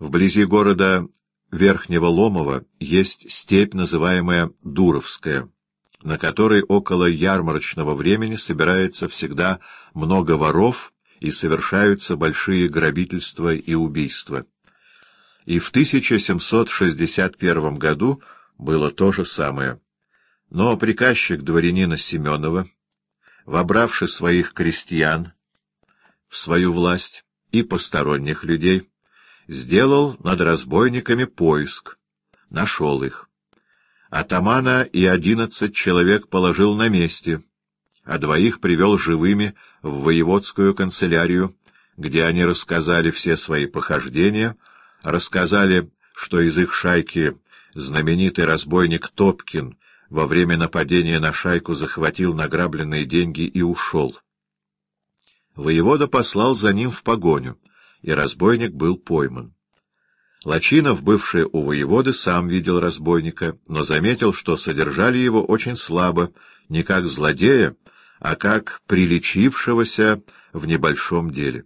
Вблизи города Верхнего Ломова есть степь, называемая Дуровская, на которой около ярмарочного времени собирается всегда много воров и совершаются большие грабительства и убийства. И в 1761 году было то же самое. Но приказчик дворянина Семенова, вобравши своих крестьян в свою власть и посторонних людей, сделал над разбойниками поиск, нашел их. Атамана и одиннадцать человек положил на месте, а двоих привел живыми в воеводскую канцелярию, где они рассказали все свои похождения, рассказали, что из их шайки знаменитый разбойник Топкин во время нападения на шайку захватил награбленные деньги и ушел. Воевода послал за ним в погоню, и разбойник был пойман. Лачинов, бывший у воеводы, сам видел разбойника, но заметил, что содержали его очень слабо, не как злодея, а как приличившегося в небольшом деле.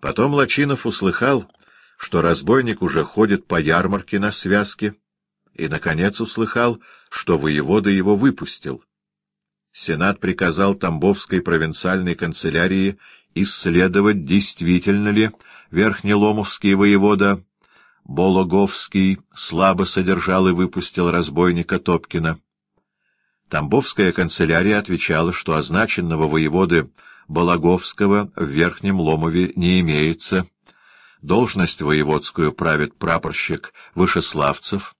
Потом Лачинов услыхал, что разбойник уже ходит по ярмарке на связке, и, наконец, услыхал, что воевода его выпустил. Сенат приказал Тамбовской провинциальной канцелярии исследовать, действительно ли Верхнеломовский воевода Бологовский слабо содержал и выпустил разбойника Топкина. Тамбовская канцелярия отвечала, что означенного воеводы Балаговского в Верхнем Ломове не имеется. Должность воеводскую правит прапорщик Вышеславцев,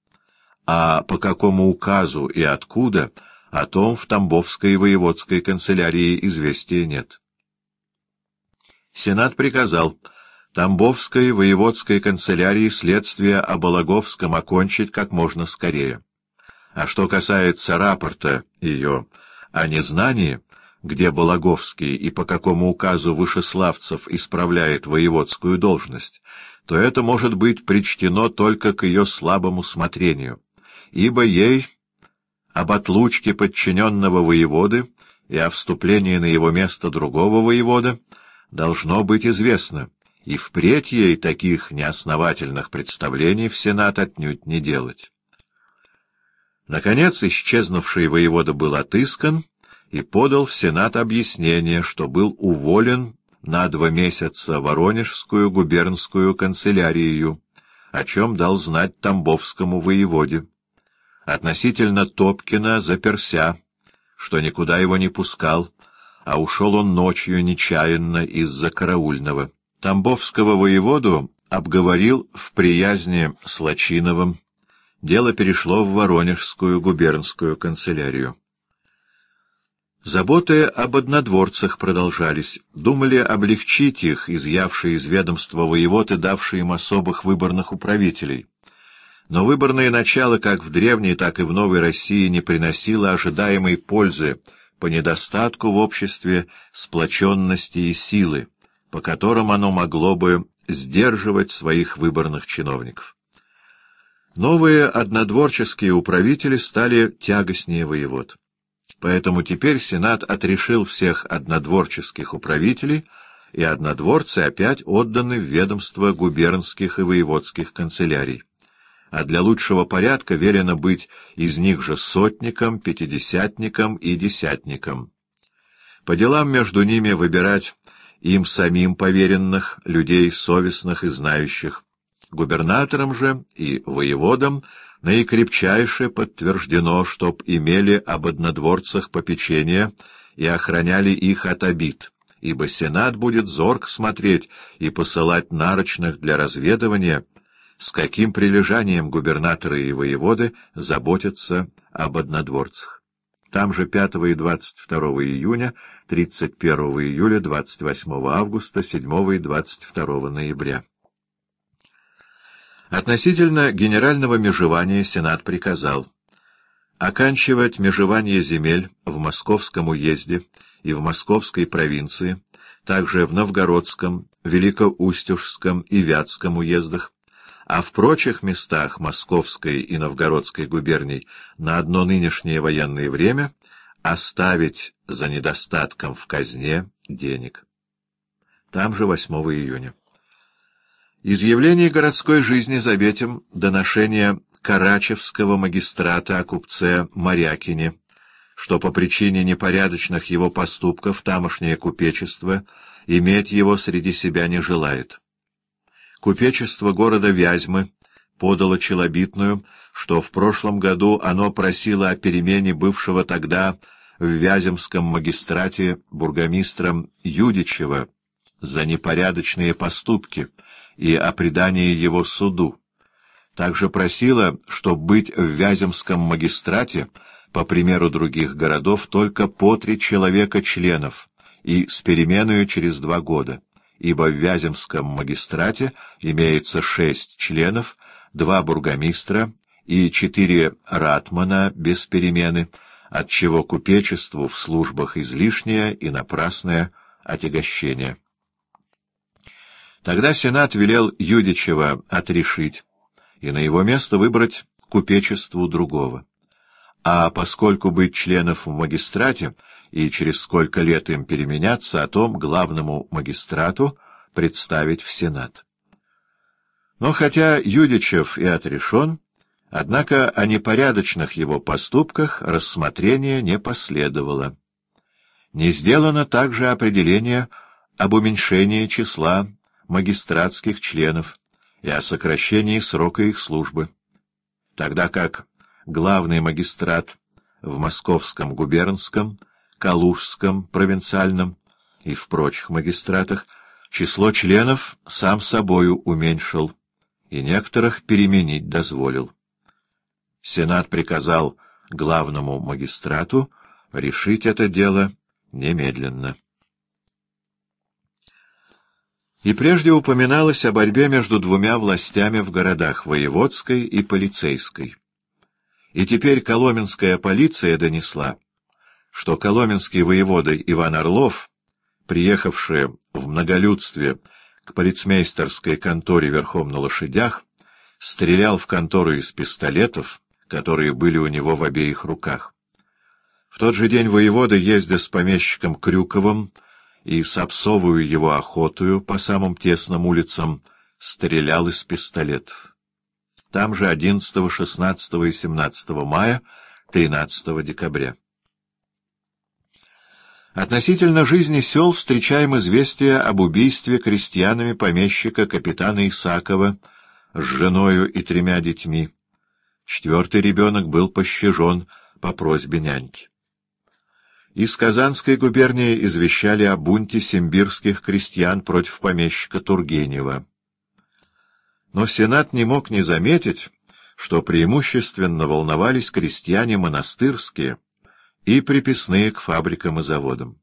а по какому указу и откуда, о том в Тамбовской воеводской канцелярии известия нет. Сенат приказал Тамбовской воеводской канцелярии следствие о Балаговском окончить как можно скорее. А что касается рапорта ее о незнании, где Балаговский и по какому указу Вышеславцев исправляет воеводскую должность, то это может быть причтено только к ее слабому смотрению, ибо ей об отлучке подчиненного воеводы и о вступлении на его место другого воевода должно быть известно, и впредь ей таких неосновательных представлений в Сенат отнюдь не делать. Наконец, исчезнувший воевода был отыскан и подал в Сенат объяснение, что был уволен на два месяца Воронежскую губернскую канцелярию, о чем дал знать Тамбовскому воеводе. Относительно Топкина заперся, что никуда его не пускал, а ушел он ночью нечаянно из-за караульного. Тамбовского воеводу обговорил в приязни с Лачиновым. Дело перешло в Воронежскую губернскую канцелярию. Заботы об однодворцах продолжались. Думали облегчить их, изъявшие из ведомства воевод и давшие им особых выборных управителей. Но выборное начало как в древней, так и в новой России не приносило ожидаемой пользы по недостатку в обществе сплоченности и силы по которым оно могло бы сдерживать своих выборных чиновников. Новые однодворческие управители стали тягостнее воевод. Поэтому теперь Сенат отрешил всех однодворческих управителей, и однодворцы опять отданы в ведомство губернских и воеводских канцелярий. А для лучшего порядка велено быть из них же сотником, пятидесятником и десятником. По делам между ними выбирать им самим поверенных, людей совестных и знающих. Губернаторам же и воеводам наикрепчайше подтверждено, чтоб имели об однодворцах попечение и охраняли их от обид, ибо Сенат будет зорко смотреть и посылать нарочных для разведывания, с каким прилежанием губернаторы и воеводы заботятся об однодворцах. Там же 5 и 22 июня, 31 июля, 28 августа, 7 и 22 ноября. Относительно генерального межевания Сенат приказал оканчивать межевание земель в Московском уезде и в Московской провинции, также в Новгородском, Великоустюжском и Вятском уездах, а в прочих местах Московской и Новгородской губерний на одно нынешнее военное время оставить за недостатком в казне денег. Там же 8 июня. Изъявление городской жизни заветим доношение Карачевского магистрата о купце Морякине, что по причине непорядочных его поступков тамошнее купечество иметь его среди себя не желает. Купечество города Вязьмы подало челобитную, что в прошлом году оно просило о перемене бывшего тогда в Вяземском магистрате бургомистром Юдичева за непорядочные поступки и о предании его суду. Также просила, что быть в Вяземском магистрате, по примеру других городов, только по три человека членов и с переменою через два года, ибо в Вяземском магистрате имеется шесть членов, два бургомистра и четыре ратмана без перемены, отчего купечеству в службах излишнее и напрасное отягощение. Тогда Сенат велел Юдичева отрешить и на его место выбрать купечеству другого. А поскольку быть членов в магистрате и через сколько лет им переменяться, о том главному магистрату представить в Сенат. Но хотя Юдичев и отрешен, однако о непорядочных его поступках рассмотрения не последовало. Не сделано также определение об уменьшении числа магистратских членов и о сокращении срока их службы, тогда как главный магистрат в Московском губернском, Калужском провинциальном и в прочих магистратах число членов сам собою уменьшил и некоторых переменить дозволил. Сенат приказал главному магистрату решить это дело немедленно. И прежде упоминалось о борьбе между двумя властями в городах — воеводской и полицейской. И теперь коломенская полиция донесла, что коломенский воевода Иван Орлов, приехавший в многолюдстве к полицмейстерской конторе верхом на лошадях, стрелял в контору из пистолетов, которые были у него в обеих руках. В тот же день воевода, ездя с помещиком Крюковым, и с обсовую его охотою по самым тесным улицам стрелял из пистолетов. Там же 11, 16 и 17 мая, 13 декабря. Относительно жизни сел встречаем известие об убийстве крестьянами помещика капитана Исакова с женою и тремя детьми. Четвертый ребенок был пощажен по просьбе няньки. Из Казанской губернии извещали о бунте симбирских крестьян против помещика Тургенева. Но Сенат не мог не заметить, что преимущественно волновались крестьяне монастырские и приписные к фабрикам и заводам.